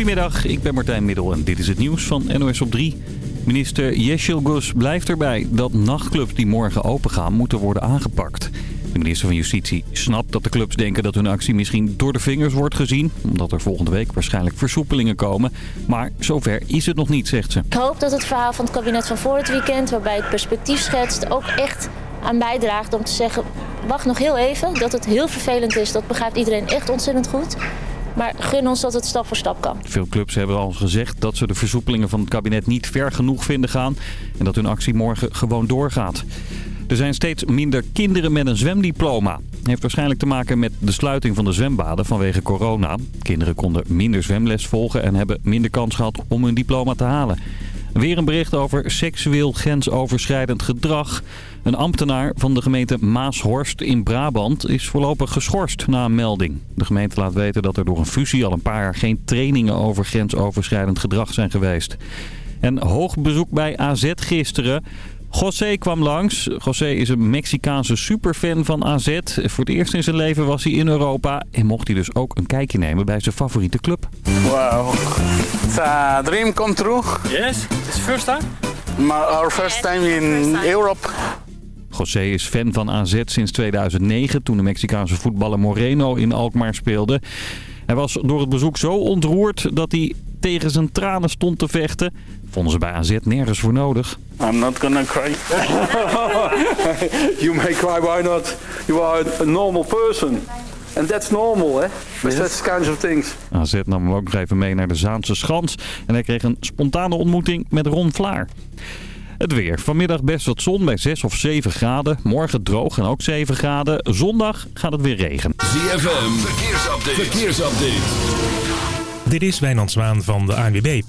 Goedemiddag, ik ben Martijn Middel en dit is het nieuws van NOS op 3. Minister Gus blijft erbij dat nachtclubs die morgen open gaan moeten worden aangepakt. De minister van Justitie snapt dat de clubs denken dat hun actie misschien door de vingers wordt gezien. Omdat er volgende week waarschijnlijk versoepelingen komen. Maar zover is het nog niet, zegt ze. Ik hoop dat het verhaal van het kabinet van voor het weekend, waarbij het perspectief schetst, ook echt aan bijdraagt om te zeggen, wacht nog heel even. Dat het heel vervelend is, dat begrijpt iedereen echt ontzettend goed. Maar gun ons dat het stap voor stap kan. Veel clubs hebben al gezegd dat ze de versoepelingen van het kabinet niet ver genoeg vinden gaan. En dat hun actie morgen gewoon doorgaat. Er zijn steeds minder kinderen met een zwemdiploma. Heeft waarschijnlijk te maken met de sluiting van de zwembaden vanwege corona. Kinderen konden minder zwemles volgen en hebben minder kans gehad om hun diploma te halen. Weer een bericht over seksueel grensoverschrijdend gedrag. Een ambtenaar van de gemeente Maashorst in Brabant is voorlopig geschorst na een melding. De gemeente laat weten dat er door een fusie al een paar jaar geen trainingen over grensoverschrijdend gedrag zijn geweest. En hoog bezoek bij AZ gisteren. José kwam langs. José is een Mexicaanse superfan van AZ. Voor het eerst in zijn leven was hij in Europa. En mocht hij dus ook een kijkje nemen bij zijn favoriete club. Wow. It's a dream come true. Yes, it's first time? Maar our first time in Europe. José is fan van AZ sinds 2009 toen de Mexicaanse voetballer Moreno in Alkmaar speelde. Hij was door het bezoek zo ontroerd dat hij tegen zijn tranen stond te vechten. Vonden ze bij AZ nergens voor nodig. I'm not gonna cry. you may cry, why not? You are a normal person. And that's normal, hè? With such kinds of things. AZ nam hem ook nog even mee naar de Zaanse Schans. En hij kreeg een spontane ontmoeting met Ron Vlaar. Het weer. Vanmiddag best wat zon bij 6 of 7 graden. Morgen droog en ook 7 graden. Zondag gaat het weer regen. ZFM, verkeersupdate. verkeersupdate. Dit is Wijnand Zwaan van de ANWB.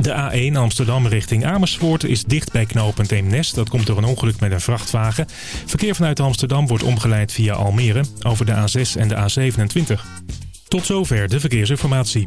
De A1 Amsterdam richting Amersfoort is dicht bij knooppunt Eemnes. Dat komt door een ongeluk met een vrachtwagen. Verkeer vanuit Amsterdam wordt omgeleid via Almere over de A6 en de A27. Tot zover de verkeersinformatie.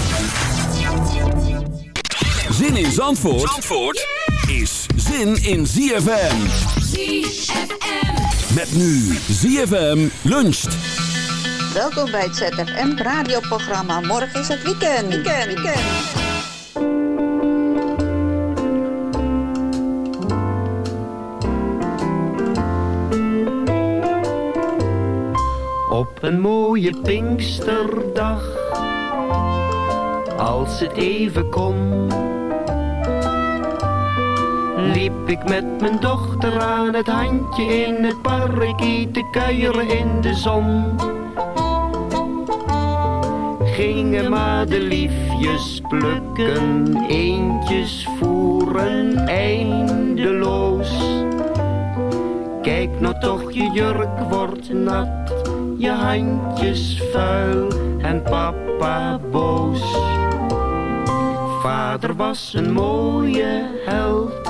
Zin in Zandvoort, Zandvoort is zin in ZFM. ZFM. Met nu ZFM luncht. Welkom bij het ZFM radioprogramma. Morgen is het weekend. Weekend, weekend. Op een mooie Pinksterdag, als het even kon, liep ik met mijn dochter aan het handje in het parkie te kuieren in de zon gingen madeliefjes plukken, eentjes voeren eindeloos. Kijk nou toch, je jurk wordt nat, je handjes vuil en papa boos. Vader was een mooie held,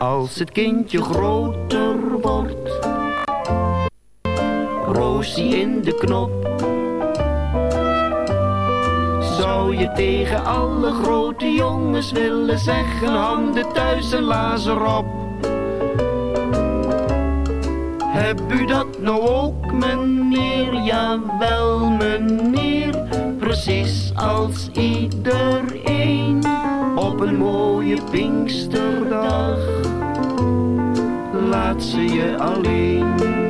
Als het kindje groter wordt Roosie in de knop. Zou je tegen alle grote jongens willen zeggen, handen thuis en lazer op. Heb u dat nou ook, meneer? Jawel, meneer. Precies als iedereen op een mooie Pinksterdag. Laat ze je alleen.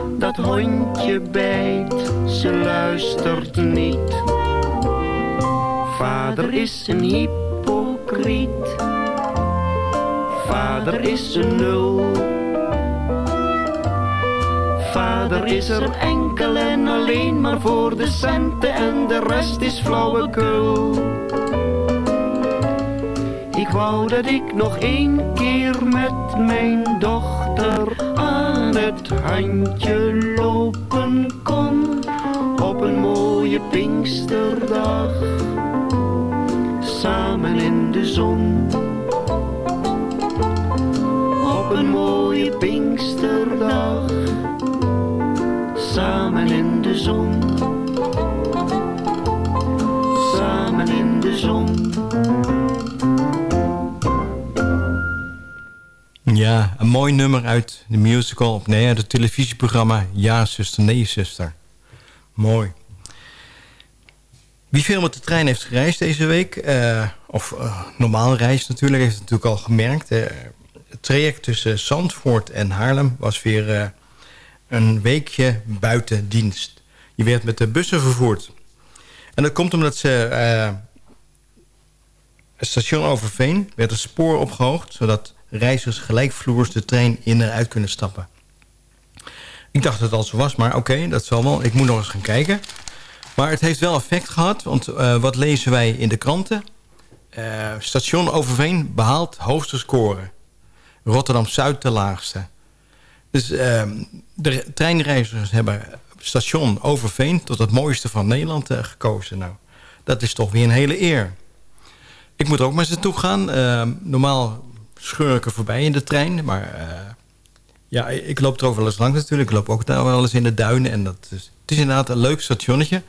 dat hondje bijt, ze luistert niet. Vader is een hypocriet, vader is een nul. Vader is er enkel en alleen maar voor de centen en de rest is flauwekul. Ik wou dat ik nog één keer met mijn dochter het handje lopen kon. Op een mooie Pinksterdag, samen in de zon. Op een mooie Pinksterdag, samen in de zon. Samen in de zon. Een mooi nummer uit de musical, of nee, het televisieprogramma Ja, zuster, nee, zuster. Mooi. Wie veel met de trein heeft gereisd deze week, eh, of uh, normaal reis natuurlijk, heeft het natuurlijk al gemerkt. Uh, het traject tussen Zandvoort en Haarlem was weer een weekje buiten dienst. Je werd met de bussen vervoerd. En dat komt omdat ze... het station Overveen werd het spoor opgehoogd... zodat reizigers gelijkvloers de trein in en uit kunnen stappen. Ik dacht dat het al zo was, maar oké, dat zal wel. Ik moet nog eens gaan kijken. Maar het heeft wel effect gehad, want uh, wat lezen wij in de kranten? Uh, station Overveen behaalt hoogste score. Rotterdam-Zuid de laagste. Dus uh, de treinreizigers hebben station Overveen... tot het mooiste van Nederland uh, gekozen. Nou, dat is toch weer een hele eer. Ik moet ook maar eens naartoe gaan. normaal er voorbij in de trein. Maar uh, ja, ik loop er ook wel eens langs natuurlijk. Ik loop ook daar wel eens in de duinen. En dat is, het is inderdaad een leuk stationnetje.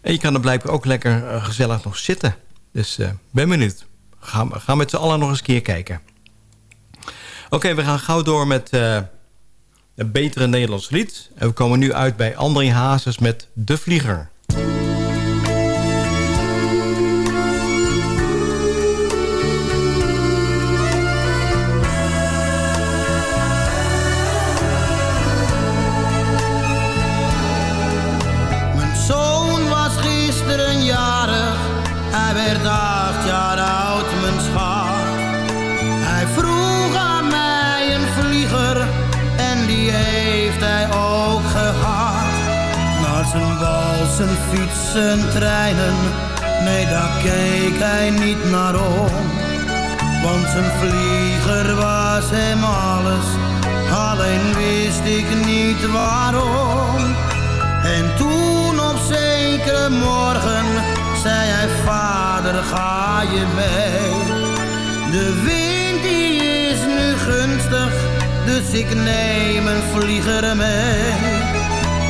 En je kan er blijkbaar ook lekker uh, gezellig nog zitten. Dus uh, ben benieuwd. Ga, ga met z'n allen nog eens een keer kijken. Oké, we gaan gauw door met een betere Nederlands lied. En we komen nu uit bij André Hazes met De Vlieger. Fietsen, treinen, nee daar keek hij niet naar om. Want zijn vlieger was hem alles, alleen wist ik niet waarom. En toen op zekere morgen zei hij, vader ga je mee. De wind die is nu gunstig, dus ik neem een vlieger mee.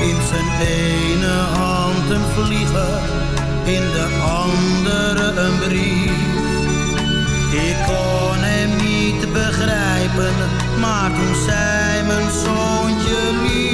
In zijn ene hand een vlieger, in de andere een brief. Ik kon hem niet begrijpen, maar toen zei mijn zoontje lief.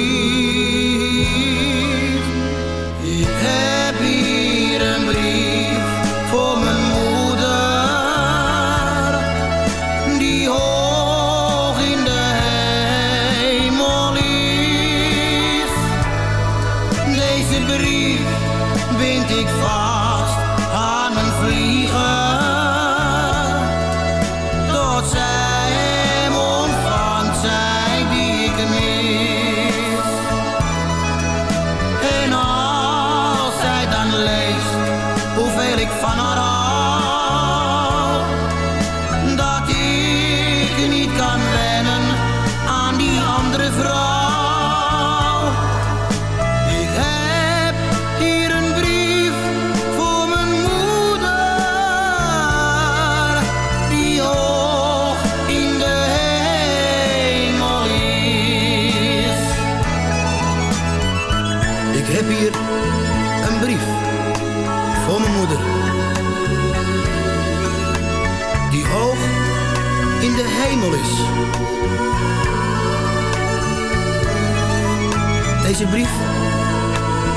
Deze brief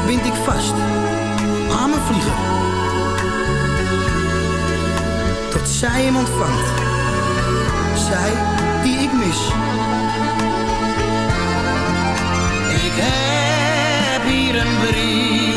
bind ik vast aan mijn vlieger. Tot zij hem ontvangt. Zij die ik mis. Ik heb hier een brief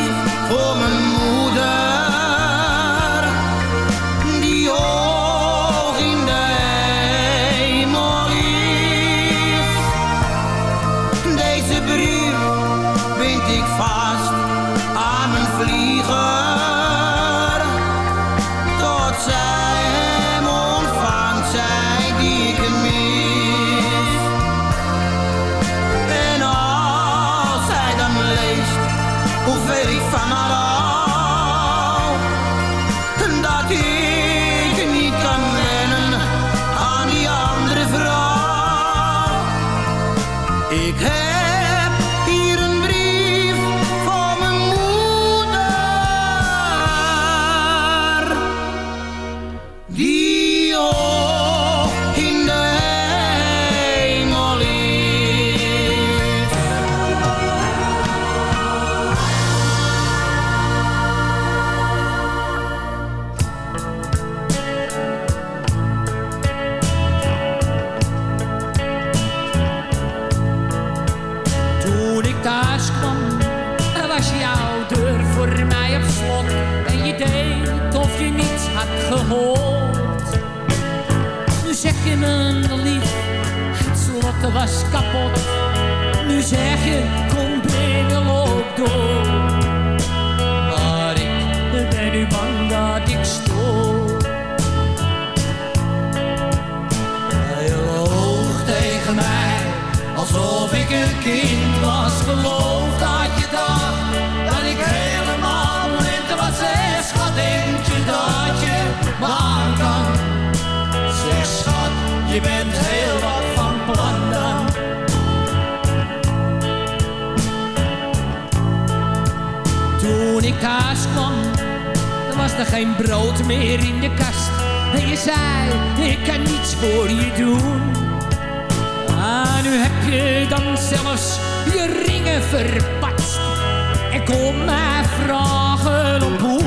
mij vragen op hoe.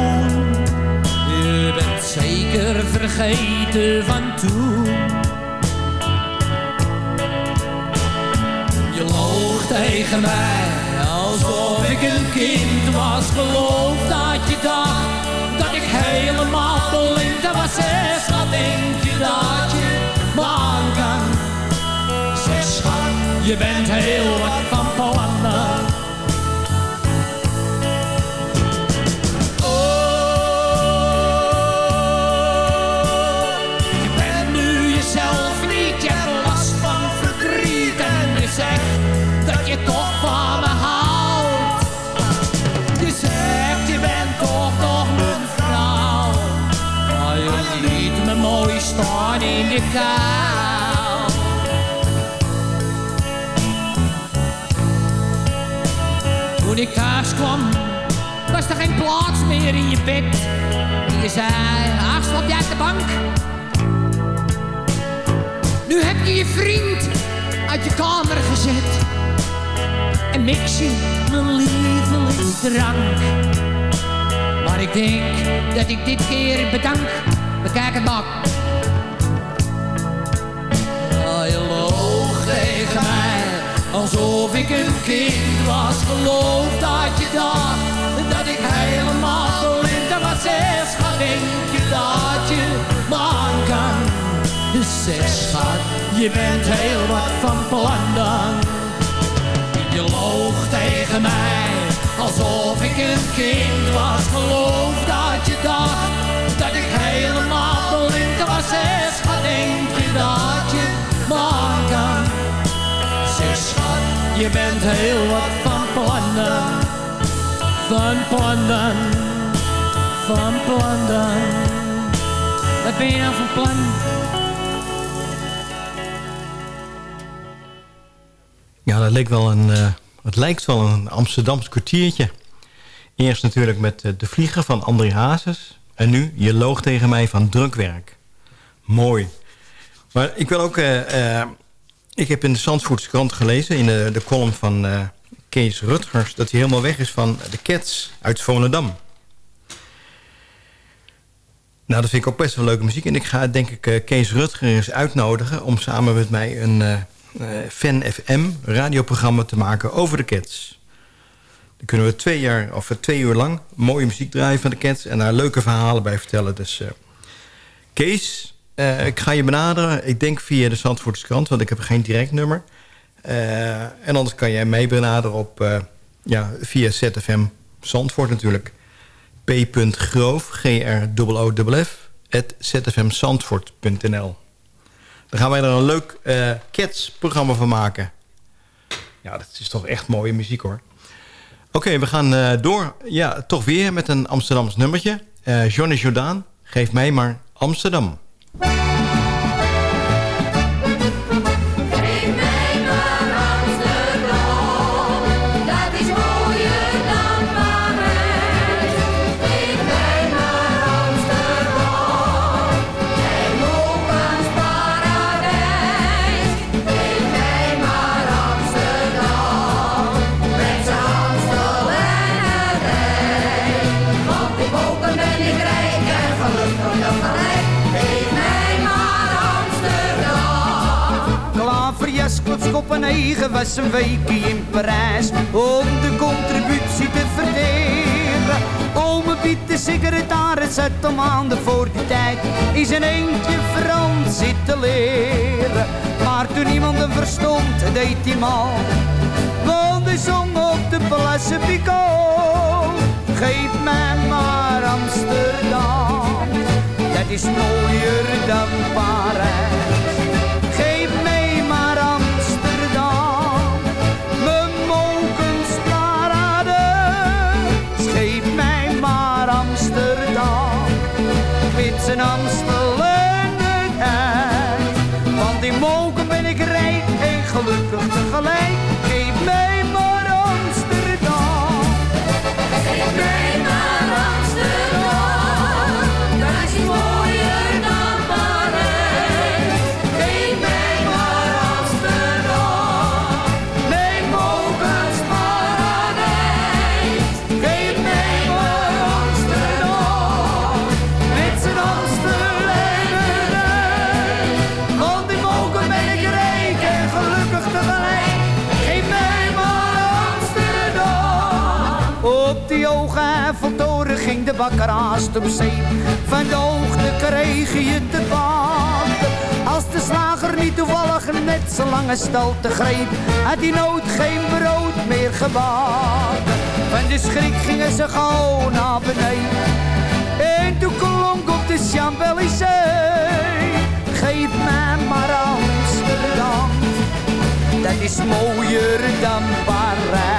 Je bent zeker vergeten van toen. Je loog tegen mij alsof ik een kind was. Geloof dat je dacht dat ik helemaal blind was. Zeg, wat denk je dat je me aan kan? Zeg, schat, je bent heel wat van plannen. De kou. Toen ik thuis kwam, was er geen plaats meer in je bed. Je zei, ach, slap jij uit de bank? Nu heb je je vriend uit je kamer gezet. En mix je mijn lievelingsdrank. Maar ik denk dat ik dit keer bedank. Bekijk het maar. Alsof ik een kind was. Geloof dat je dacht dat ik helemaal blind was. Zeg, schat, denk je dat je me aan kan? Zeg, schat, je bent heel wat van plan dan. Je loog tegen mij, alsof ik een kind was. Geloof dat je dacht dat ik helemaal blind was. Zeg, schat, denk je dat je bent heel wat van plannen. Van plannen, van plannen. Wat ben je nou van plan? Ja, dat leek wel een, eh, het lijkt wel een Amsterdams kwartiertje. Eerst natuurlijk met eh, De Vlieger van André Hazes. En nu Je loog tegen mij van Drukwerk. Mooi. Maar ik wil ook... eh, ik heb in de Zandvoortse krant gelezen... in de, de column van eh, Kees Rutgers... dat hij helemaal weg is van de Cats uit Volendam. Nou, dat vind ik ook best wel leuke muziek. En ik ga denk ik eh, Kees Rutger eens uitnodigen... om samen met mij een eh, Fan FM radioprogramma te maken over de Cats. Dan kunnen we twee, jaar, of twee uur lang mooie muziek draaien van de Cats... en daar leuke verhalen bij vertellen. Dus Kees, eh, ik ga je benaderen. Ik denk via de Zandvoortse krant, want ik heb geen direct nummer. Eh, en anders kan jij mij benaderen op, eh, ja, via ZFM Zandvoort natuurlijk p.groof, g r o f at zfmzandvoort.nl. Dan gaan wij er een leuk eh Cats-programma van maken. Ja, dat is toch echt mooie muziek hoor. Oké, we gaan door. Ja, toch weer met een Amsterdams nummertje. Johnny Jordaan, geef mij maar Amsterdam. Geef Kopenhagen was een weekje in Parijs om de contributie te verdelen. Ome Piet, de secretaris, zet al maanden voor die tijd is een eentje Frans zitten leren. Maar toen iemand hem verstond, deed hij mal. Want hij zong op de Place Picot. Geef mij maar Amsterdam, dat is mooier dan Parijs. Zijn Amstel en het ijs. Want in moken ben ik rijk en gelukkig tegelijk. Bakker haast op zee. Van de hoogte kreeg je te baten. Als de slager niet toevallig net zo lange stalte greep, had hij nooit geen brood meer gebakken. Van de schrik gingen ze gauw naar beneden. En toen klonk op de Champs-Élysées. Geef mij maar Amsterdam, dat is mooier dan Parijs.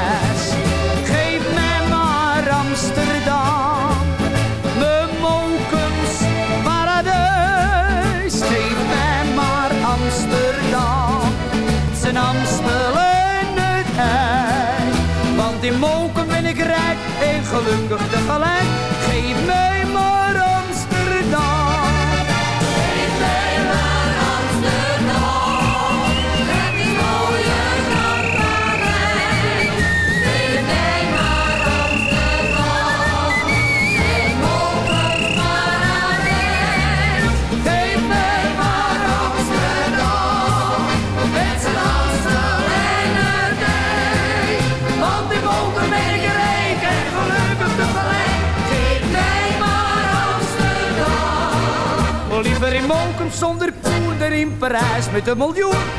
Ik rijk en gelukkig tegelijk. Geef mij zonder poeder in Parijs met een miljoen.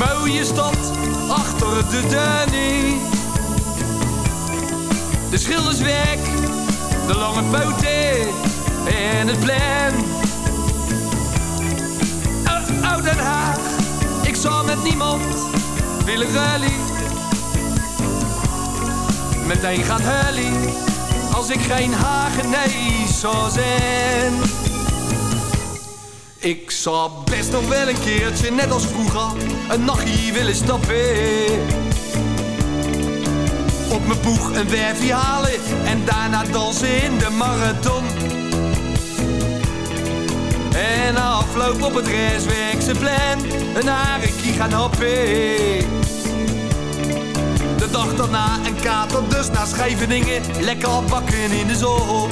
mooie stad, achter de Danny. De schilderswerk, de lange poten en het plan. Oh, oh, Den Haag, ik zal met niemand willen rally. Meteen gaat Hully als ik geen Hagenees zou zijn. Ik zou best nog wel een keertje, net als vroeger, een nachtje willen stappen. Op mijn boeg een werfje halen en daarna dansen in de marathon. En afloop op het restwerk plan, een harekie gaan happen. De dag daarna een kater, dus naar Scheveningen. Lekker bakken in de zon.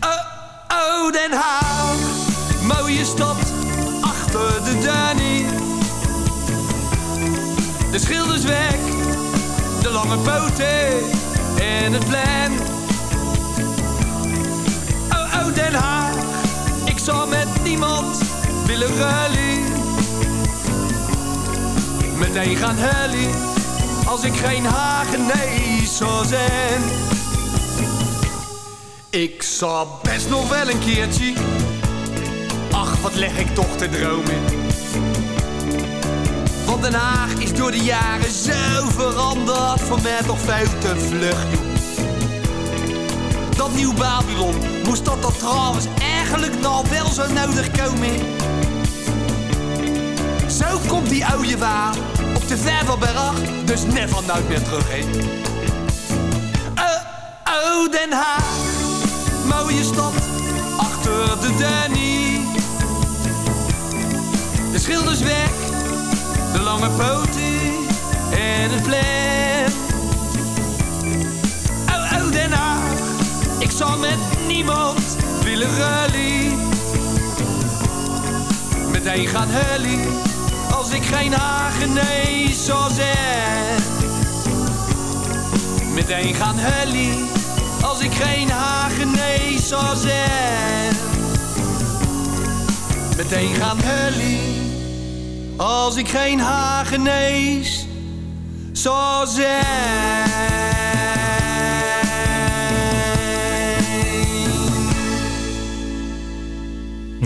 Oh, oh, Den Haag. Mooie stad, achter de Danny. De schilderswerk, de lange poten en het plan. Oh, oh, Den Haag. Ik zou met niemand willen rally. Meteen gaan hully als ik geen Hagenees zou zijn. Ik zou best nog wel een keertje, ach wat leg ik toch te dromen. Want Den Haag is door de jaren zo veranderd, voor mij toch veel te vlug. Dat nieuw Babylon, moest dat er trouwens eigenlijk nou wel zo nodig komen? Zo komt die oude waar op de Vervelberg, dus never nooit meer terug heen. Oh, oh, Den Haag, mooie stad, achter de Danny. De schilderswerk, de lange poten en het plan. Oh, oh, Den Haag, ik zal met niemand willen rally. Meteen gaan hully als ik geen Hagenees zou zijn. Meteen gaan hully, als ik geen Hagenees zou zijn. Meteen gaan hully, als ik geen Hagenees zou zijn.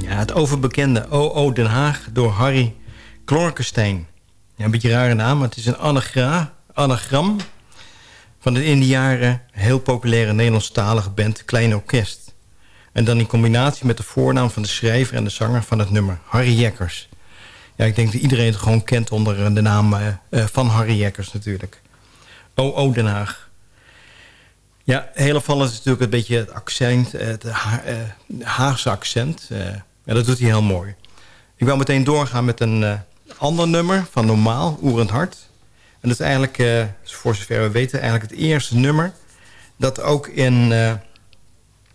Ja, het overbekende O.O. Den Haag door Harry Klorkenstein. Ja, een beetje een rare naam, maar het is een anagra, anagram... van de in die jaren heel populaire Nederlandstalige band Klein Orkest. En dan in combinatie met de voornaam van de schrijver en de zanger van het nummer, Harry Jekkers. Ja, ik denk dat iedereen het gewoon kent onder de naam uh, uh, van Harry Jekkers natuurlijk. O.O. Den Haag. Ja, heel opvallend is natuurlijk een beetje het accent, het ha Haagse accent. ja, dat doet hij heel mooi. Ik wil meteen doorgaan met een ander nummer van Normaal, Oerend Hart. En dat is eigenlijk, voor zover we weten, eigenlijk het eerste nummer... dat ook in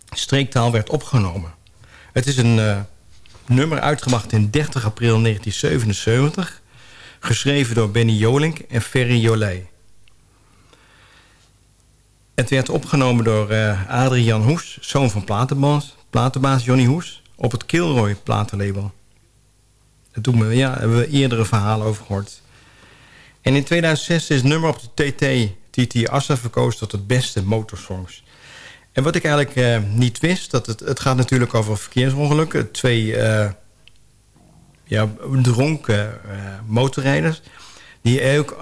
streektaal werd opgenomen. Het is een nummer uitgebracht in 30 april 1977... geschreven door Benny Jolink en Ferry Jolet. Het werd opgenomen door Adrian Hoes, zoon van platenbaas, platenbaas Johnny Hoes... op het Kilroy platenlabel. Dat doen we, ja, hebben we eerdere verhalen over gehoord. En in 2006 is het nummer op de TT TT Assa verkozen tot het beste motorsongs. En wat ik eigenlijk uh, niet wist, dat het, het gaat natuurlijk over verkeersongelukken. Twee uh, ja, dronken uh, motorrijders die ook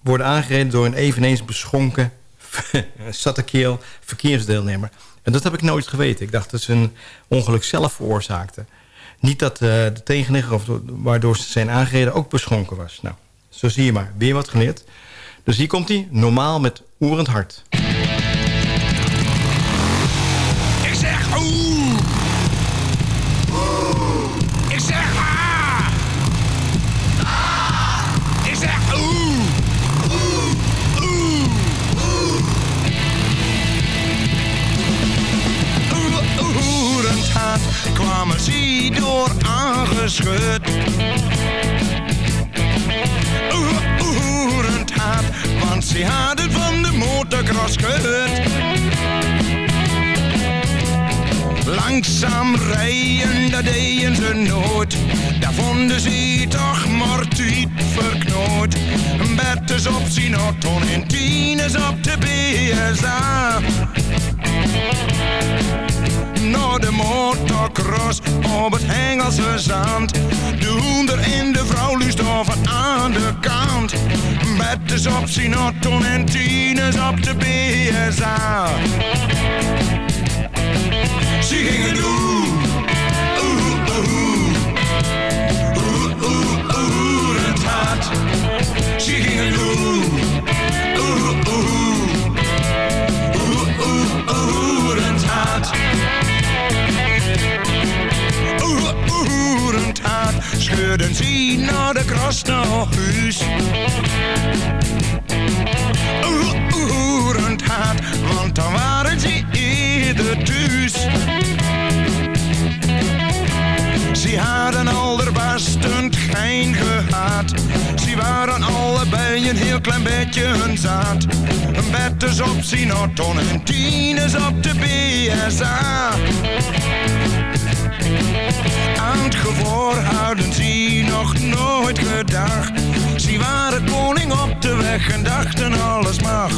worden aangereden door een eveneens beschonken sattekeel verkeersdeelnemer. En dat heb ik nooit geweten. Ik dacht dat ze een ongeluk zelf veroorzaakten. Niet dat de tegenligger, of waardoor ze zijn aangereden, ook beschonken was. Nou, zo zie je maar. Weer wat geleerd. Dus hier komt hij, normaal met oerend hart. Ze door aangeschud. Oerend hard, want ze hadden van de motocross gehoord. Langzaam rijden, dat deden ze nooit. Daar vonden ze toch maar tijd verknoot. Bertus op zijn auto en Tines op de BSA. Op het Engelse zand. De hoender en de vrouw lust over aan de kant. Bertus op zijn auto en Tines op de BSA. Ze gingen doen. Oeh, oeh, oeh, oeh, oeh, het. Ze gingen doen. Oeh, oeh, oeh, oeh, oeh. Scheurden ze naar de kras naar huis. Het hart. Want dan waren ze eerder thuis. Ze hadden allerbestend geen gehad. Ze waren allebei een heel klein beetje hun zaad. Een bed is op Sinaton en tien is op de BSA. Gevoor hadden ze nog nooit gedacht. Ze waren koning op de weg en dachten alles mag.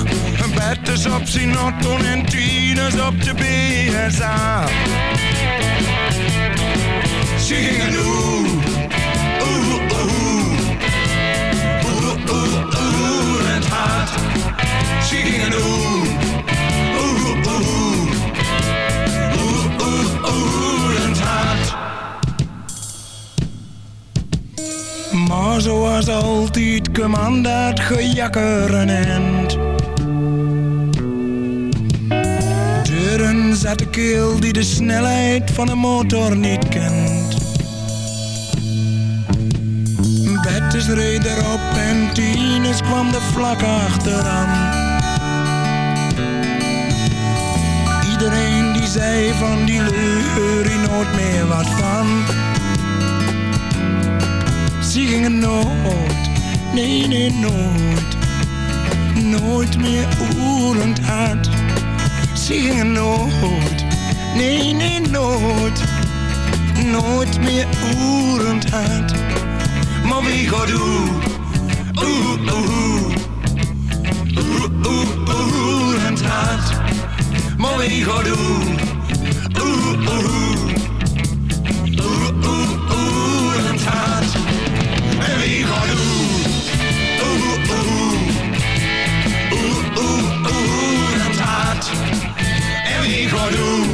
Een bed is op Sinaton en tien is op de BSA. Ze gingen. Oeh, oeh. Oeh, oeh, hart. Gingen oeh. Oeh, Maar zoals altijd kwam dat gejakker een. Deuren zat de keel die de snelheid van een motor niet kent. Bettes reed erop en Tines kwam er vlak achteraan. Iedereen die zei van die leur nooit meer wat van. Ze gingen nooit, nee nee nooit, nooit meer oerend hard. Ze gingen nooit, nee nee nooit, nooit meer oerend hard. Maar wie gaat? Oeh, oeh, oeh, oeh, oerend hard. Maar wie gaat doen? Oeh, oeh, En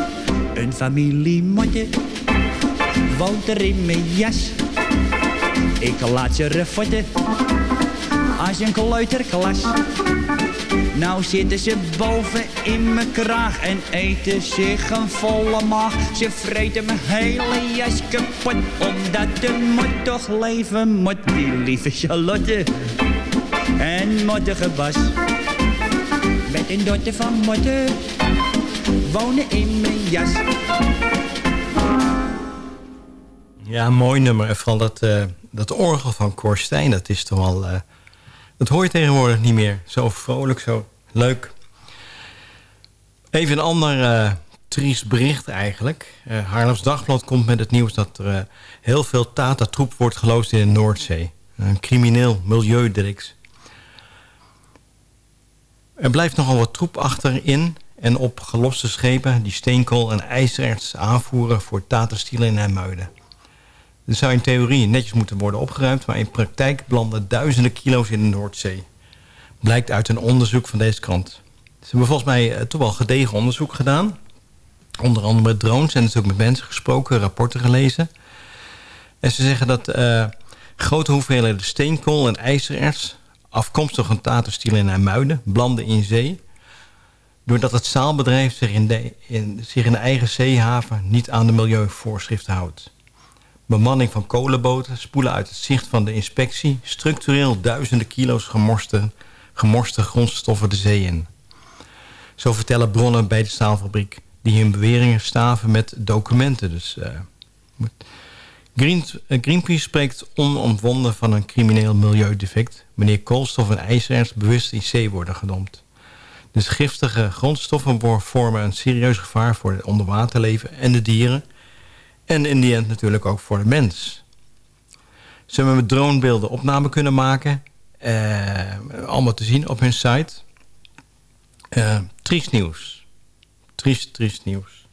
Een woont er in mijn jas. Ik laat ze refotten als een kleuterklas. Nou zitten ze boven in mijn kraag en eten zich een volle maag. Ze vreten mijn hele jas kapot, omdat de mot toch leven moet. Die lieve Charlotte en mottige Bas. Met een dotter van motten wonen in mijn jas. Ja, mooi nummer. En vooral dat, uh, dat orgel van Korstijn, dat is toch wel... Uh, dat hoor je tegenwoordig niet meer. Zo vrolijk, zo leuk. Even een ander uh, triest bericht eigenlijk. Haarlems Dagblad komt met het nieuws dat er heel veel Tata-troep wordt geloosd in de Noordzee. Een crimineel milieudelict. Er blijft nogal wat troep achterin en op geloste schepen die steenkool en ijzererts aanvoeren voor Tata-stielen in Hermuiden. Dit zou in theorie netjes moeten worden opgeruimd... maar in praktijk belanden duizenden kilo's in de Noordzee. Blijkt uit een onderzoek van deze krant. Ze hebben volgens mij uh, toch wel gedegen onderzoek gedaan. Onder andere met drones en natuurlijk met mensen gesproken, rapporten gelezen. En ze zeggen dat uh, grote hoeveelheden steenkool en ijzererts... afkomstig van tatenstielen in IJmuiden, belanden in zee... doordat het zaalbedrijf zich in, de, eigen zeehaven niet aan de milieuvoorschriften houdt bemanning van kolenboten spoelen uit het zicht van de inspectie structureel duizenden kilo's gemorste, gemorste grondstoffen de zee in. Zo vertellen bronnen bij de staalfabriek die hun beweringen staven met documenten. Dus, uh, Green, uh, Greenpeace spreekt onomwonden van een crimineel milieudefect... wanneer koolstof en ijzererts bewust in zee worden gedompt. Dus giftige grondstoffen vormen een serieus gevaar voor het onderwaterleven en de dieren... En in die end natuurlijk ook voor de mens. Ze hebben met dronebeelden opname kunnen maken. Uh, allemaal te zien op hun site. Uh, triest nieuws. Triest, triest nieuws.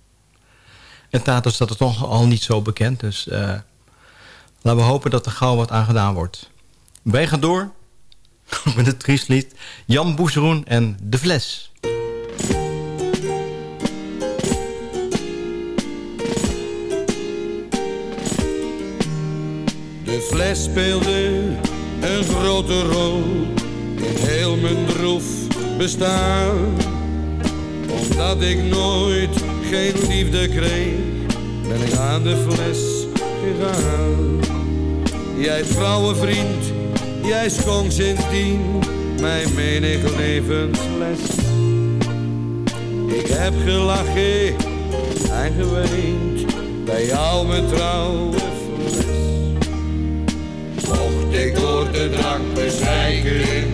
En Tato staat er toch al niet zo bekend. Dus laten we hopen dat er gauw wat aan gedaan wordt. Wij gaan door met het triest lied. Jan Boezeroen en De Fles. De fles speelde een grote rol in heel mijn droef bestaan. Omdat ik nooit geen liefde kreeg, ben ik aan de fles gegaan. Jij vrouwenvriend, jij schonk sindsdien mijn menig levensles. Ik heb gelachen en geweend bij jou mijn trouwe Mocht ik door de drank bezwijken,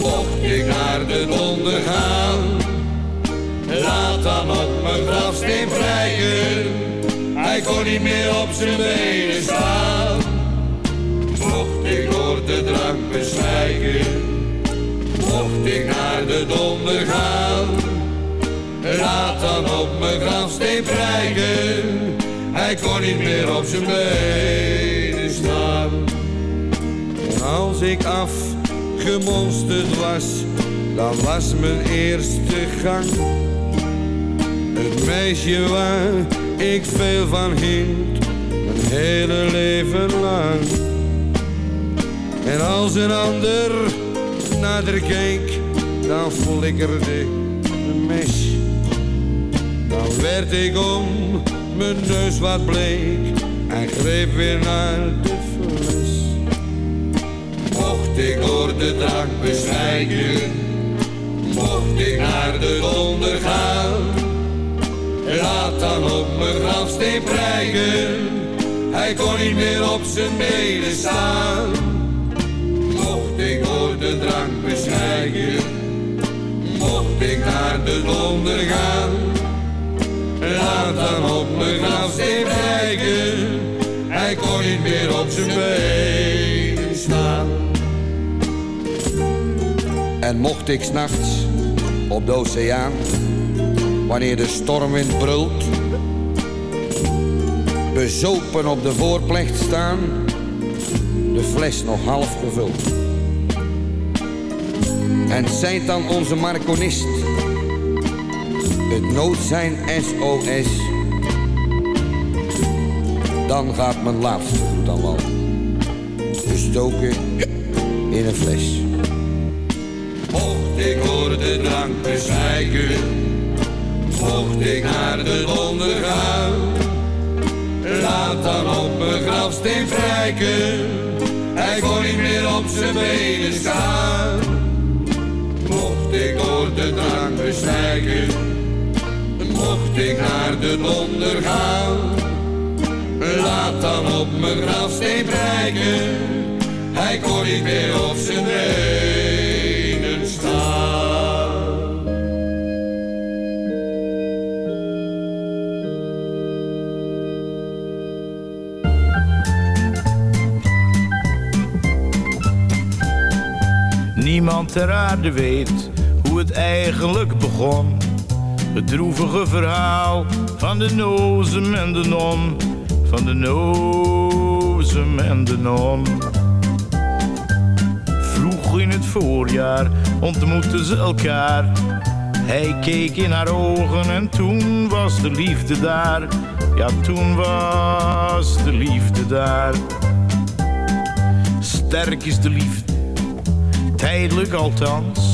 mocht ik naar de donder gaan. Laat dan op mijn grafsteen prijken, hij kon niet meer op zijn benen staan. Ik door de drank bezwijken, mocht ik naar de donder gaan. Laat dan op mijn grafsteen prijken, hij kon niet meer op zijn benen staan. Als ik afgemonsterd was, dan was mijn eerste gang. Het meisje waar ik veel van hield, mijn hele leven lang. En als een ander haar keek, dan flikkerde een mes. Dan werd ik om mijn neus wat bleek Hij greep weer naar de fles. Mocht ik door de drank bezwijken, mocht ik naar de donder gaan. Laat dan op mijn grafsteen prijken, hij kon niet meer op zijn benen staan. Drank bezwijken, mocht ik naar de donder gaan. Laat dan op mijn grafsteen prijken, hij kon niet meer op zijn benen staan. En mocht ik s'nachts op de oceaan, wanneer de stormwind brult, bezopen op de voorplecht staan, de fles nog half gevuld. En zijt dan onze marconist, het noodzijn SOS, dan gaat mijn laatste goed dan wel. Gestoken in een fles. Mocht ik door de drank bezwijken, mocht ik naar de donder gaan. Laat dan op mijn grafsteen prijken, hij kon niet meer op zijn benen staan. Door de bezwijken, mocht ik naar de donder gaan. Laat dan op mijn grafsteen prijken, hij kon niet meer op zijn benen staan. Niemand ter aarde weet het eigenlijk begon. Het droevige verhaal van de nozem en de non. Van de nozem en de non. Vroeg in het voorjaar ontmoetten ze elkaar. Hij keek in haar ogen en toen was de liefde daar. Ja, toen was de liefde daar. Sterk is de liefde tijdelijk althans.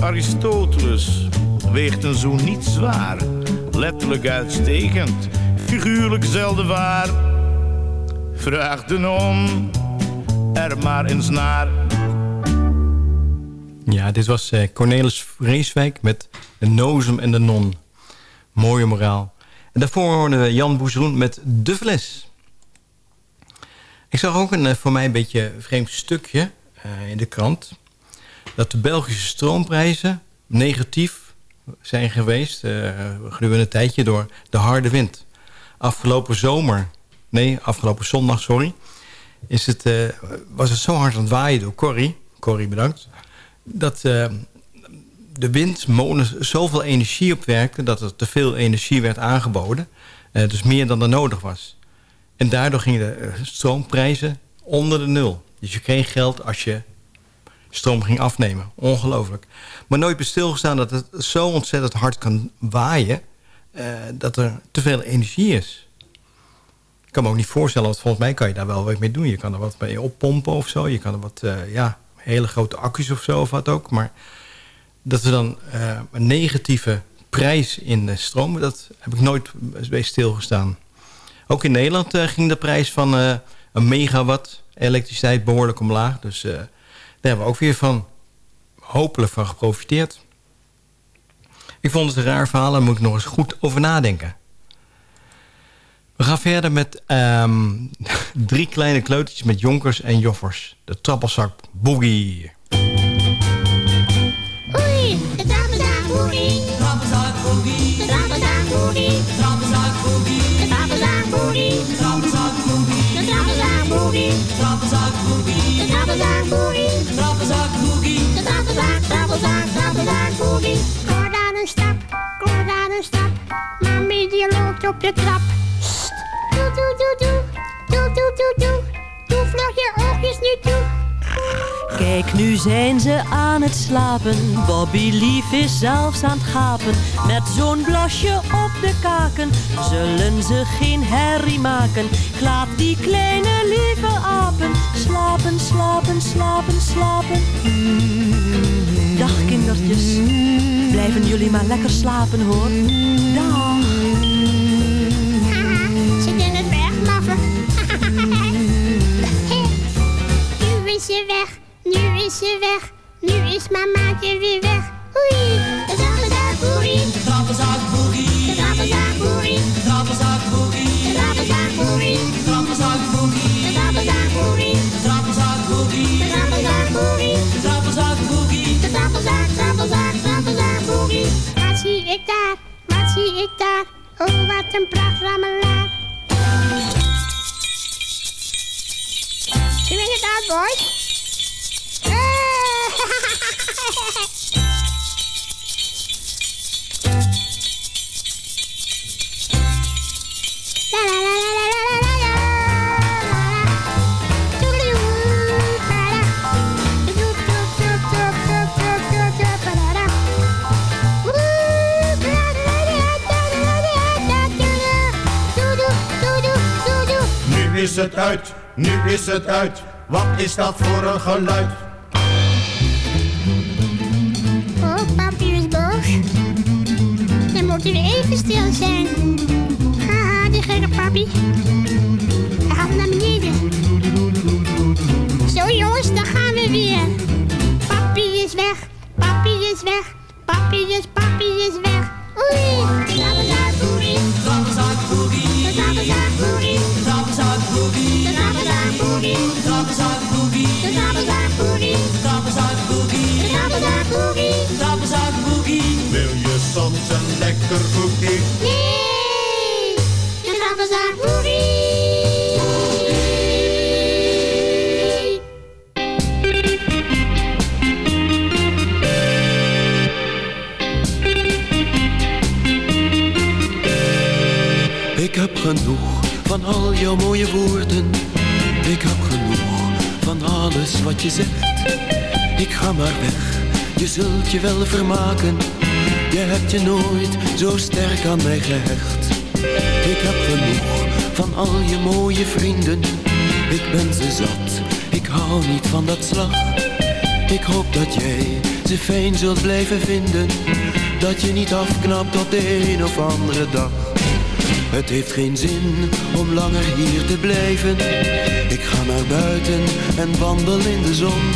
Aristoteles weegt een zoen niet zwaar, letterlijk uitstekend, figuurlijk zelden waar. Vraag de non er maar eens naar. Ja, dit was uh, Cornelis Vreeswijk met de Nozem en de Non. Mooie moraal. En daarvoor hoorden we Jan Boezroen met De Fles. Ik zag ook een uh, voor mij een beetje vreemd stukje uh, in de krant... dat de Belgische stroomprijzen negatief zijn geweest... gedurende een tijdje door de harde wind. Afgelopen zomer, nee, afgelopen zondag, sorry... Is het, was het zo hard aan het waaien door Corrie... Corrie, bedankt dat uh, de windmolen zoveel energie opwerkte... dat er te veel energie werd aangeboden. Dus meer dan er nodig was. En daardoor gingen de stroomprijzen onder de nul. Dus je kreeg geld als je stroom ging afnemen. Ongelooflijk. Maar nooit bij stilgestaan dat het zo ontzettend hard kan waaien... dat er te veel energie is. Ik kan me ook niet voorstellen, want volgens mij kan je daar wel wat mee doen. Je kan er wat mee oppompen of zo. Je kan er wat, ja, hele grote accu's of zo of wat ook. Maar dat we dan uh, een negatieve prijs in stroom, dat heb ik nooit bij stilgestaan. Ook in Nederland ging de prijs van een megawatt elektriciteit behoorlijk omlaag. Dus hebben we ook weer van hopelijk van geprofiteerd. Ik vond het een raar verhaal, daar moet ik nog eens goed over nadenken. We gaan verder met um, drie kleine kleutertjes met jonkers en joffers. De trappelzak Boogie. Oei, de trappelzak Boogie. De trappelzak Boogie. De trappelzak Boogie. De trappelzak Boogie. De trappelzak Boogie. De trappelzak Boogie. De trappelzak Boogie. De trappelzak, trappelzak, trappelzak Boogie. Kom daar een stap, kom daar een stap. Mami die loopt op de trap. Doe, doe, doe, doe. Doe, doe, doe, doe. Doe vlug je oogjes nu toe. Kijk, nu zijn ze aan het slapen. Bobby Lief is zelfs aan het gapen. Met zo'n blasje op de kaken zullen ze geen herrie maken. Ik laat die kleine lieve apen slapen, slapen, slapen, slapen. Dag kindertjes, blijven jullie maar lekker slapen hoor. Dag. Weg, nu is ze weg. Nu is mamaatje weer weg. Oei, de trappelzak boerie. De trappelzak boogie. De trappelzak boerie. De trappelzak boogie. De trappelzak boerie. De trappelzak boogie. De trappelzak boerie. De trappelzak boogie. De trappelzak boerie. De trappelzak boogie. De trappelzak, trappelzak, trappelzak boerie. Wat zie ik daar? Wat zie ik daar? Oh, wat een pracht rammelaar. Swing it out, boys. Nu is het uit, nu is het uit. Wat is dat voor een geluid? Stil zijn. Haha, die gekke papi. Hij gaat naar beneden. Zo jongens, daar gaan we weer. Papi is weg, papi is weg. Papi is, papi is zult je wel vermaken. Je hebt je nooit zo sterk aan mij gehecht. Ik heb genoeg van al je mooie vrienden. Ik ben ze zat, ik hou niet van dat slag. Ik hoop dat jij ze fijn zult blijven vinden. Dat je niet afknapt op de een of andere dag. Het heeft geen zin om langer hier te blijven. Ik ga naar buiten en wandel in de zon.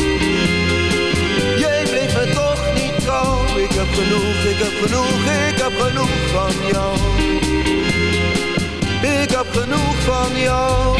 Genoeg, ik heb genoeg, ik heb genoeg van jou. Ik heb genoeg van jou.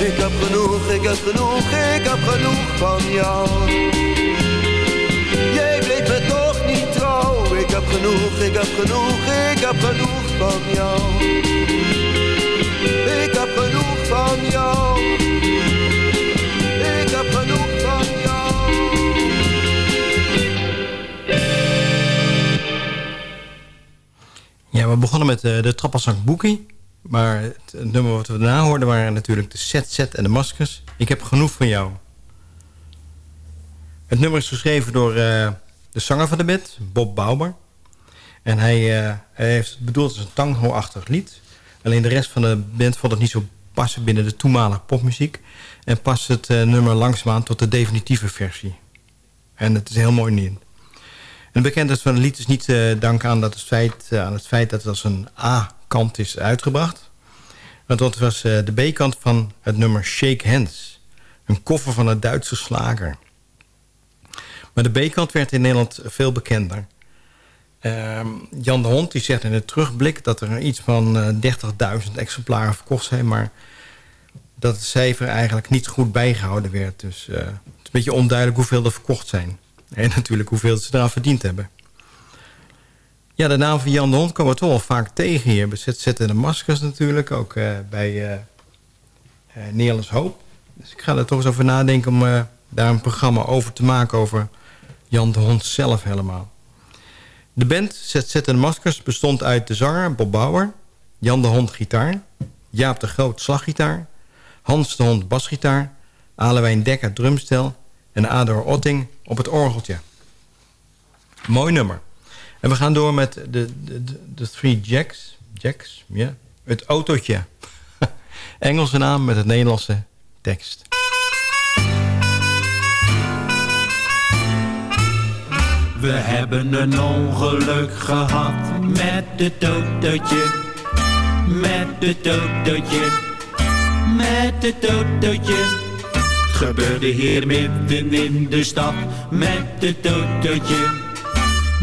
Ik heb genoeg, ik heb genoeg, ik heb genoeg van jou. Jij bleef me toch niet trouw. Ik heb genoeg, ik heb genoeg, ik heb genoeg van jou. Ik heb genoeg van jou. Ik heb genoeg van jou. Ja, we begonnen met uh, de trappelzak Boekie. Maar het, nummer wat we daarna hoorden waren natuurlijk de Set en de Maskers. Ik heb genoeg van jou. Het nummer is geschreven door uh, de zanger van de band, Bob Bauer. En hij, uh, hij heeft het bedoeld als een tango-achtig lied. Alleen de rest van de band vond het niet zo passen binnen de toenmalige popmuziek. En past het uh, nummer langzaamaan tot de definitieve versie. En het is heel mooi niet. En de bekendheid van het lied is niet dank aan, dat het feit, aan het feit dat het als een A-kant is uitgebracht. Want dat was uh, de B-kant van het nummer Shake Hands. Een koffer van een Duitse slager. Maar de B-kant werd in Nederland veel bekender. Ehm, Jan de Hond die zegt in de terugblik dat er iets van 30.000 exemplaren verkocht zijn. Maar dat het cijfer eigenlijk niet goed bijgehouden werd. Dus het is een beetje onduidelijk hoeveel er verkocht zijn. En natuurlijk hoeveel ze eraan verdiend hebben. Ja, de naam van Jan de Hond komen we toch wel vaak tegen hier. Bij ZZ en de Maskers natuurlijk. Ook uh, bij uh, Hoop. Dus ik ga er toch eens over nadenken om daar een programma over te maken... over Jan de Hond zelf helemaal. De band ZZ en de Maskers bestond uit de zanger Bob Bauer... Jan de Hond gitaar... Jaap de Groot slaggitaar... Hans de Hond basgitaar... Alewijn Dekker drumstel... en Ador Otting op het orgeltje. Mooi nummer. En we gaan door met de, de, de, Three Jacks. Jacks, ja. Het autootje. Engelse naam met het Nederlandse tekst. We hebben een ongeluk gehad met het autootje. Met het autootje. Met het autootje gebeurde hier midden in de stad met het autootje,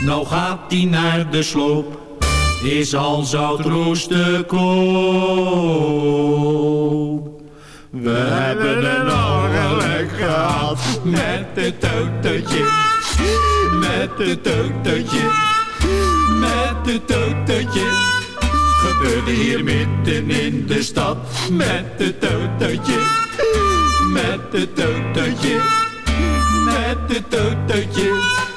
Nou gaat die naar de sloop, is al zout rooster koop. We hebben een ongeluk gehad met het autootje, met het autootje, met het autootje. Gebeurde hier midden in de stad met het autootje, met het autootje, met het autootje.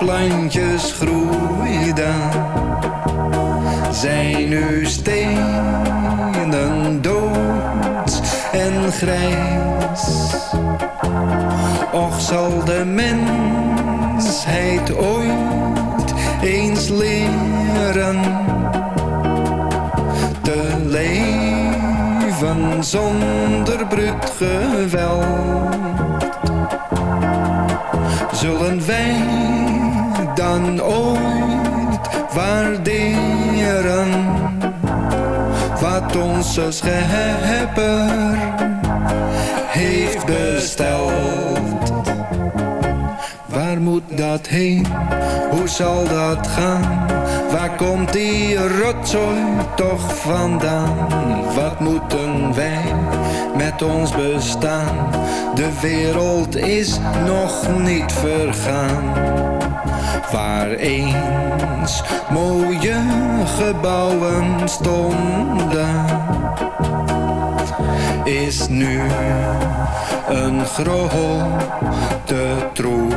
Plantjes groeiden, zijn nu stenen dood en grijs. Och zal de mensheid ooit eens leren te leven zonder bruut geweld? Zullen wij dan ooit waarderen wat onze schepper heeft besteld? Waar moet dat heen? Hoe zal dat gaan? Waar komt die rotzooi toch vandaan? Wat moeten wij met ons bestaan? De wereld is nog niet vergaan. Waar eens mooie gebouwen stonden, is nu een grote troep.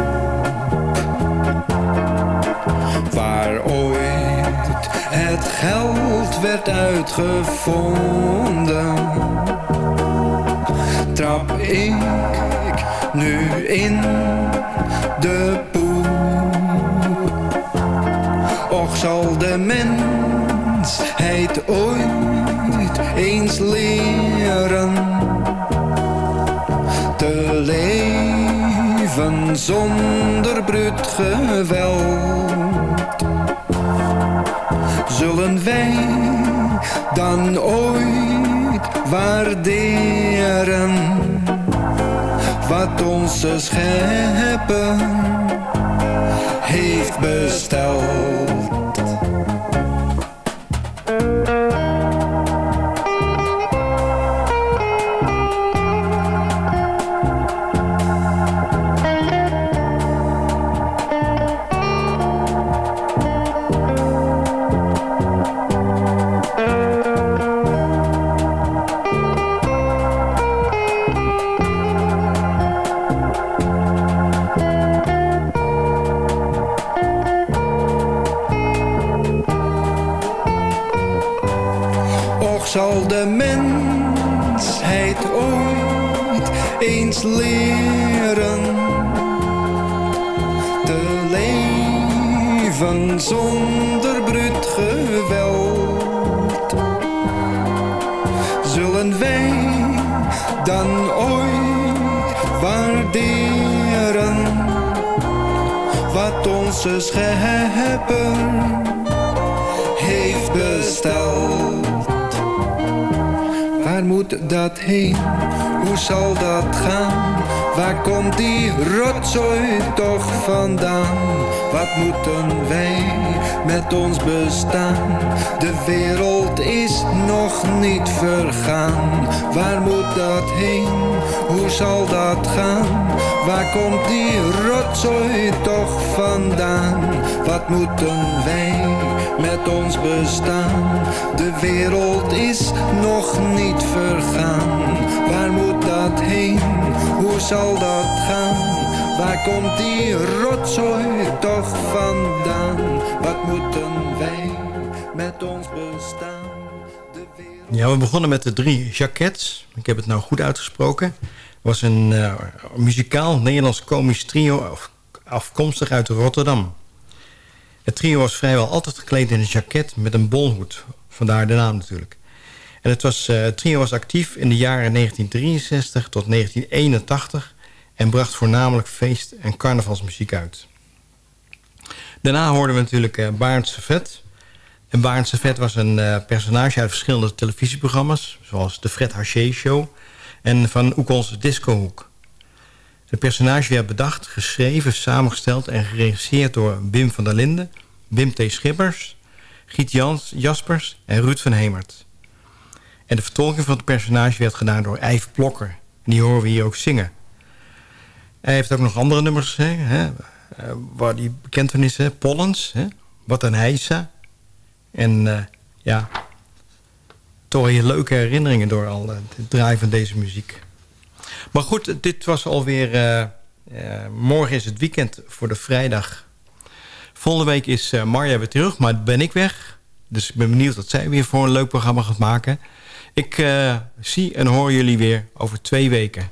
Waar ooit het geld werd uitgevonden, trap ik nu in de poep. Och zal de mensheid ooit eens leren te leven zonder bruut geweld. Zullen wij dan ooit waarderen wat onze schepper heeft besteld? Schepper heeft besteld? Waar moet dat heen? Hoe zal dat gaan? Waar komt die rotzooi toch vandaan? Wat moeten wij met ons bestaan? De wereld is nog niet vergaan. Waar moet dat heen? Hoe zal dat gaan? Waar komt die rotzooi toch vandaan? Wat moeten wij met ons bestaan? De wereld is nog niet vergaan. Waar moet dat heen? Hoe zal dat gaan? Waar komt die rotzooi toch vandaan? Wat moeten wij met ons bestaan? Ja, we begonnen met de drie jackets. Ik heb het nou goed uitgesproken. Het was een uh, muzikaal Nederlands komisch trio afkomstig uit Rotterdam. Het trio was vrijwel altijd gekleed in een jacket met een bolhoed. Vandaar de naam natuurlijk. En het, was, uh, het trio was actief in de jaren 1963 tot 1981... en bracht voornamelijk feest- en carnavalsmuziek uit. Daarna hoorden we natuurlijk uh, Barend Vet. En Barend Vet was een uh, personage uit verschillende televisieprogramma's... zoals de Fred Haché Show en van Oekels Discohoek. Het personage werd bedacht, geschreven, samengesteld en geregisseerd door Wim van der Linden... Wim T. Schippers, Giet Jans, Jaspers en Ruud van Hemert. En de vertolking van het personage werd gedaan door Yves Blokker. En die horen we hier ook zingen. Hij heeft ook nog andere nummers hè, waar hij bekend van is. Hè, Pollens, hè, Wat een Heisa. En uh, ja, toch je leuke herinneringen door al uh, het draaien van deze muziek. Maar goed, dit was alweer... Uh, morgen is het weekend voor de vrijdag. Volgende week is Marja weer terug, maar ben ik weg. Dus ik ben benieuwd wat zij weer voor een leuk programma gaat maken. Ik zie en hoor jullie weer over twee weken.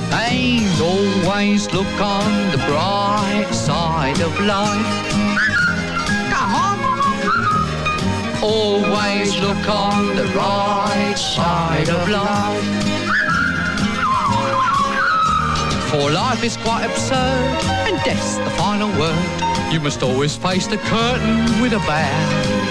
And always look on the bright side of life. Come on. Always look on the right side of life. For life is quite absurd, and death's the final word. You must always face the curtain with a bow.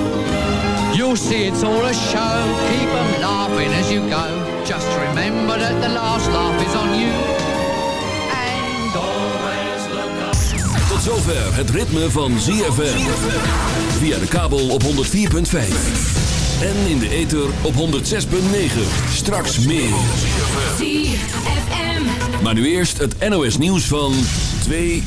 You'll see it's all a show, keep 'em laughing as you go. Just remember that the last laugh is on you. And always look up. Tot zover het ritme van ZFM. Via de kabel op 104.5. En in de ether op 106.9. Straks meer. ZFM. Maar nu eerst het NOS nieuws van 2